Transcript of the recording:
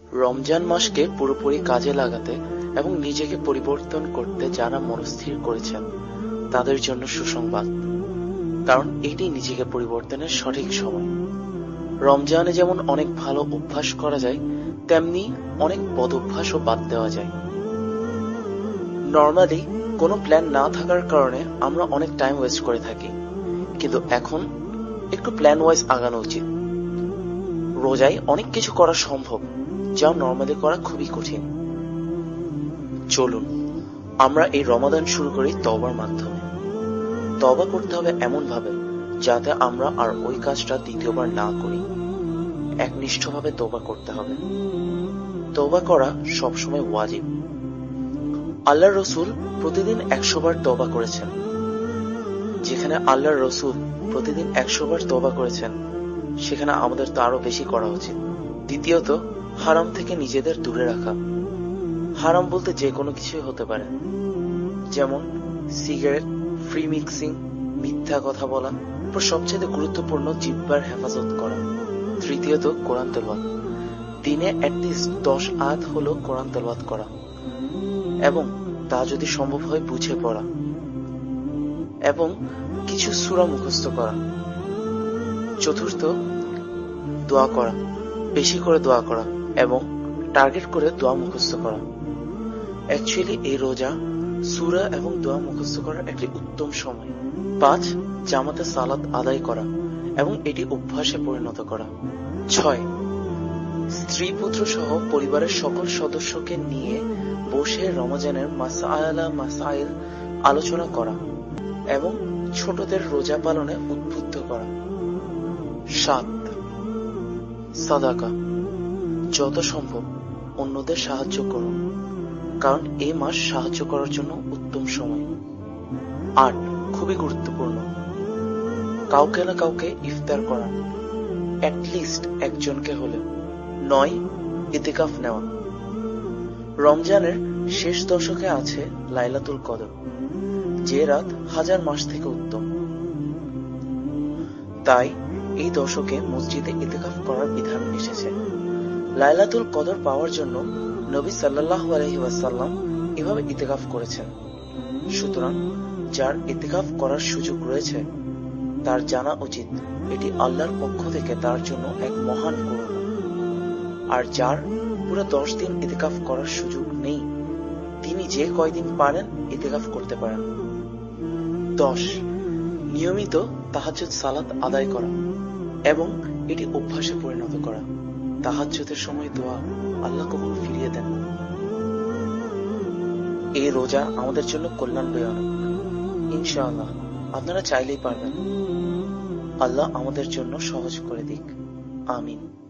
রমজান মাসকে পুরোপুরি কাজে লাগাতে এবং নিজেকে পরিবর্তন করতে যারা মনস্থির করেছেন, তাদের জন্য সুসংবাদ। কারণ এটি নিজেকে পরিবর্তনের সঠিক সময়। রমজানে যেমন অনেক ভালো অভ্যাস করা যায়, তেমনি অনেক বদ অভ্যাসও বাদ দেওয়া যায়। নর্মালি কোনো প্ল্যান না থাকার কারণে আমরা অনেক টাইম ওয়েস্ট করে থাকি। কিন্তু এখন একটু প্ল্যান ওয়াইজ আগানো উচিত। রোজায় অনেক কিছু করা সম্ভব, যা নর্মালি করা খুবই কঠিন। চলুন, আমরা এই রমাদান শুরু করি তবার মাধ্যমে। তবা করতে হবে এমন ভাবে যাতে আমরা আর ওই কাজটা দ্বিতীয়বার না করি। একনিষ্ঠভাবে তোবা করতে হবে। তোবা করা সবসময় ওয়াজিব। আল্লাহ রসুল প্রতিদিন একশো বার তবা করেছেন। যেখানে আল্লাহ রসুল প্রতিদিন একশো বার তবা করেছেন সেখানে আমাদের তো আরও বেশি করা উচিত। দ্বিতীয়ত, হারাম থেকে নিজেদের দূরে রাখা। হারাম বলতে যে কোনো কিছুই হতে পারে। যেমন, সিগারেট ফ্রি মিক্সিং মিথ্যা কথা বলা সবচেয়ে গুরুত্বপূর্ণ জিব্বার হেফাজত করা। তৃতীয়ত, কোরআন তেলবাদ দিনে অ্যাটলিস্ট দশ আধ হলো কোরআন তেলবাদ করা। এবং তা যদি সম্ভব হয় বুঝে পড়া। এবং কিছু সুরা মুখস্থ করা। চতুর্থ, দোয়া করা। বেশি করে দোয়া করা এবং টার্গেট করে দোয়া মুখস্থ করা। অ্যাকচুয়ালি এই রোজা, সুরা এবং দোয়া মুখস্থ করার একটি উত্তম সময়। পাঁচ, জামাতে সালাত আদায় করা এবং এটি অভ্যাসে পরিণত করা। ছয় স্ত্রী পুত্র সহ পরিবারের সকল সদস্যকে নিয়ে বসে রমজানের মাসায়ালা মাসাইল আলোচনা করা এবং ছোটদের রোজা পালনে উদ্বুদ্ধ করা। সাত সাদাকা। যত সম্ভব অন্যদের সাহায্য করুন, কারণ এই মাস সাহায্য করার জন্য উত্তম সময়। আট খুবই গুরুত্বপূর্ণ, কাউকে না কাউকে ইফতার করা অ্যাটলিস্ট একজনকে হলে। নয়, ইতিকাফ নেওয়া। রমজানের শেষ দশকে আছে লাইলাতুল কদর, যে রাত হাজার মাস থেকে উত্তম। তাই এই দশকে মসজিদে ইতিকাফ করার বিধান এসেছে। লাইলাতুল কদর পাওয়ার জন্য নবী সাল্লাহ আলহি ওয়াসাল্লাম এভাবে ইতিকাফ করেছেন। সুতরাং যার ইতিকাফ করার সুযোগ রয়েছে, তার জানা উচিত এটি আল্লাহর পক্ষ থেকে তার জন্য এক মহান করুণা আর যার পুরো দশ দিন ইতিকাফ করার সুযোগ নেই, তিনি যে কয়দিন পারেন ইতিকাফ করতে পারেন। দশ নিয়মিত তাহাজ্জুদ সালাত আদায় করা এবং এটি অভ্যাসে পরিণত করা। তাহাজ্জুদের সময় দোয়া আল্লাহ কবুল ফিরিয়ে দেন। এই রোজা আমাদের জন্য কল্যাণ বয়ে আনুক ইনশাআল্লাহ, আপনারা চাইলেই পারবেন। আল্লাহ আমাদের জন্য সহজ করে দিক। আমিন।